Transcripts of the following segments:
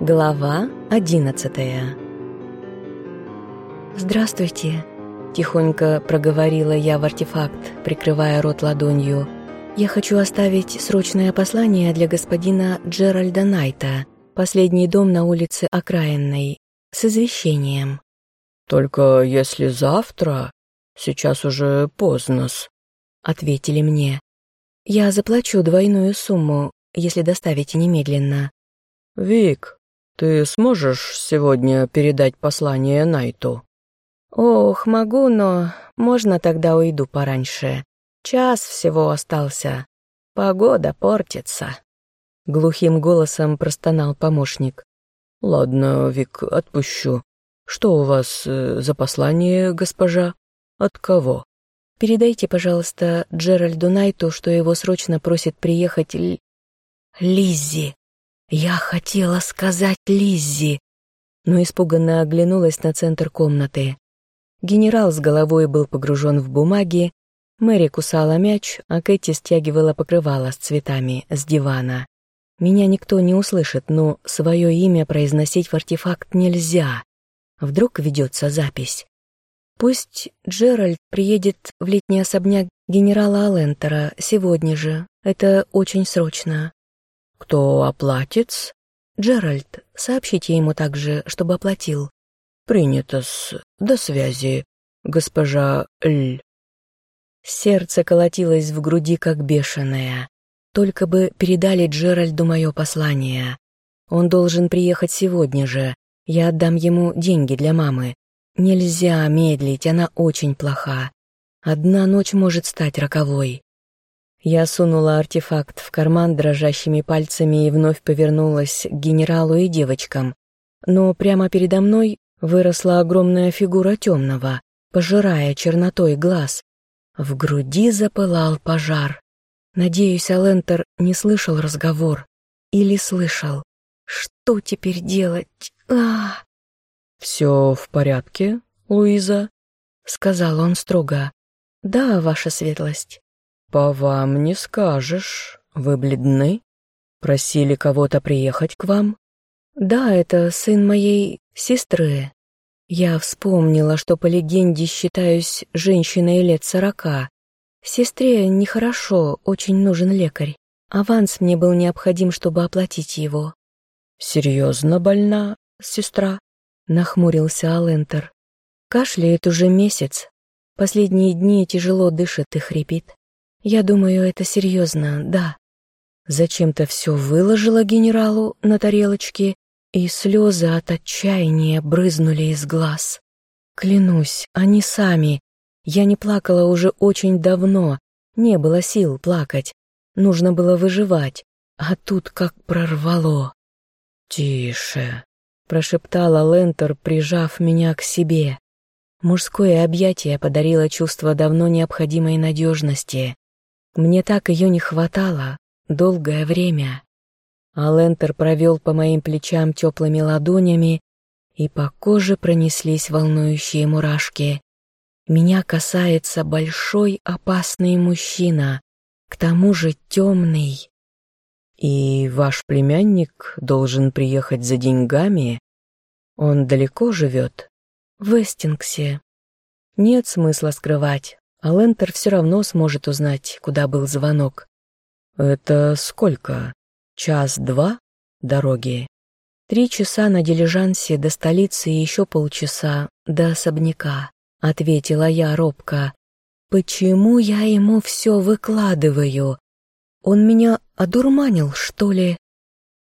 Глава одиннадцатая «Здравствуйте», — тихонько проговорила я в артефакт, прикрывая рот ладонью. «Я хочу оставить срочное послание для господина Джеральда Найта, последний дом на улице Окраинной, с извещением». «Только если завтра, сейчас уже поздно-с», — ответили мне. «Я заплачу двойную сумму, если доставите немедленно». «Вик, ты сможешь сегодня передать послание Найту?» «Ох, могу, но можно тогда уйду пораньше. Час всего остался. Погода портится». Глухим голосом простонал помощник. «Ладно, Вик, отпущу. Что у вас э, за послание, госпожа? От кого?» «Передайте, пожалуйста, Джеральду Найту, что его срочно просит приехать Л... Лиззи. Я хотела сказать Лиззи, но испуганно оглянулась на центр комнаты. Генерал с головой был погружен в бумаги, Мэри кусала мяч, а Кэти стягивала покрывало с цветами с дивана. Меня никто не услышит, но свое имя произносить в артефакт нельзя. Вдруг ведется запись. Пусть Джеральд приедет в летний особняк генерала Алентера сегодня же. Это очень срочно. Кто оплатит? Джеральд, сообщите ему также, чтобы оплатил. Принято-с. До связи, госпожа Ль. Сердце колотилось в груди, как бешеное. Только бы передали Джеральду мое послание. Он должен приехать сегодня же. Я отдам ему деньги для мамы. Нельзя медлить, она очень плоха. Одна ночь может стать роковой. Я сунула артефакт в карман дрожащими пальцами и вновь повернулась к генералу и девочкам. Но прямо передо мной выросла огромная фигура темного, пожирая чернотой глаз. В груди запылал пожар. Надеюсь, Алентер не слышал разговор. Или слышал. Что теперь делать? а «Все в порядке, Луиза?» — сказал он строго. «Да, ваша светлость». «По вам не скажешь. Вы бледны? Просили кого-то приехать к вам?» «Да, это сын моей сестры. Я вспомнила, что по легенде считаюсь женщиной лет сорока. Сестре нехорошо, очень нужен лекарь. Аванс мне был необходим, чтобы оплатить его». «Серьезно больна, сестра?» — нахмурился Алентер. «Кашляет уже месяц. Последние дни тяжело дышит и хрипит. Я думаю, это серьезно, да. Зачем-то все выложила генералу на тарелочке, и слезы от отчаяния брызнули из глаз. Клянусь, они сами. Я не плакала уже очень давно, не было сил плакать. Нужно было выживать, а тут как прорвало. «Тише», — прошептала Лентер, прижав меня к себе. Мужское объятие подарило чувство давно необходимой надежности. Мне так ее не хватало долгое время. Алентер провел по моим плечам теплыми ладонями, и по коже пронеслись волнующие мурашки. Меня касается большой опасный мужчина, к тому же темный. И ваш племянник должен приехать за деньгами? Он далеко живет? В Эстингсе. Нет смысла скрывать. А Лентер все равно сможет узнать, куда был звонок. «Это сколько? Час-два дороги?» «Три часа на дилижансе до столицы и еще полчаса до особняка», — ответила я робко. «Почему я ему все выкладываю? Он меня одурманил, что ли?»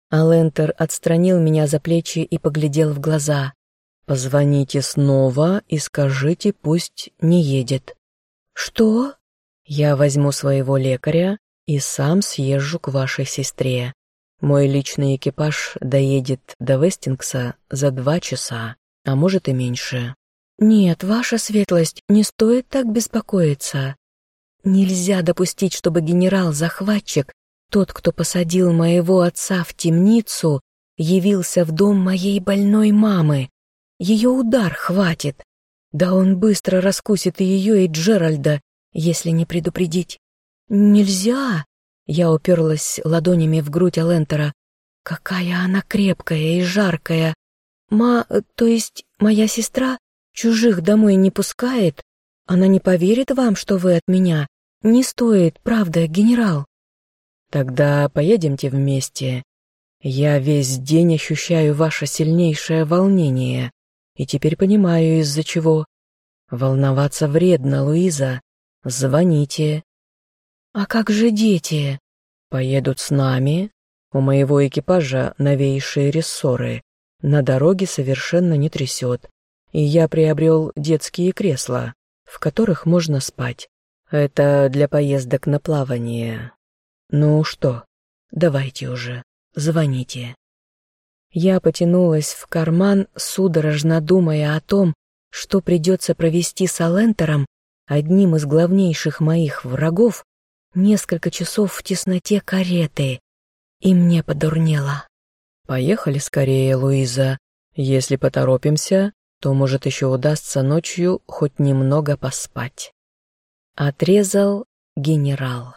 Алентер отстранил меня за плечи и поглядел в глаза. «Позвоните снова и скажите, пусть не едет». «Что?» «Я возьму своего лекаря и сам съезжу к вашей сестре. Мой личный экипаж доедет до Вестингса за два часа, а может и меньше». «Нет, ваша светлость, не стоит так беспокоиться. Нельзя допустить, чтобы генерал-захватчик, тот, кто посадил моего отца в темницу, явился в дом моей больной мамы. Ее удар хватит. Да он быстро раскусит и ее, и Джеральда, если не предупредить. Нельзя! Я уперлась ладонями в грудь Алентера. Какая она крепкая и жаркая. Ма, то есть моя сестра, чужих домой не пускает? Она не поверит вам, что вы от меня? Не стоит, правда, генерал. Тогда поедемте вместе. Я весь день ощущаю ваше сильнейшее волнение, и теперь понимаю, из-за чего. Волноваться вредно, Луиза. Звоните. А как же дети? Поедут с нами. У моего экипажа новейшие рессоры. На дороге совершенно не трясет. И я приобрел детские кресла, в которых можно спать. Это для поездок на плавание. Ну что, давайте уже, звоните. Я потянулась в карман, судорожно думая о том, что придется провести с Алентером, одним из главнейших моих врагов, несколько часов в тесноте кареты, и мне подурнело. «Поехали скорее, Луиза. Если поторопимся, то, может, еще удастся ночью хоть немного поспать». Отрезал генерал.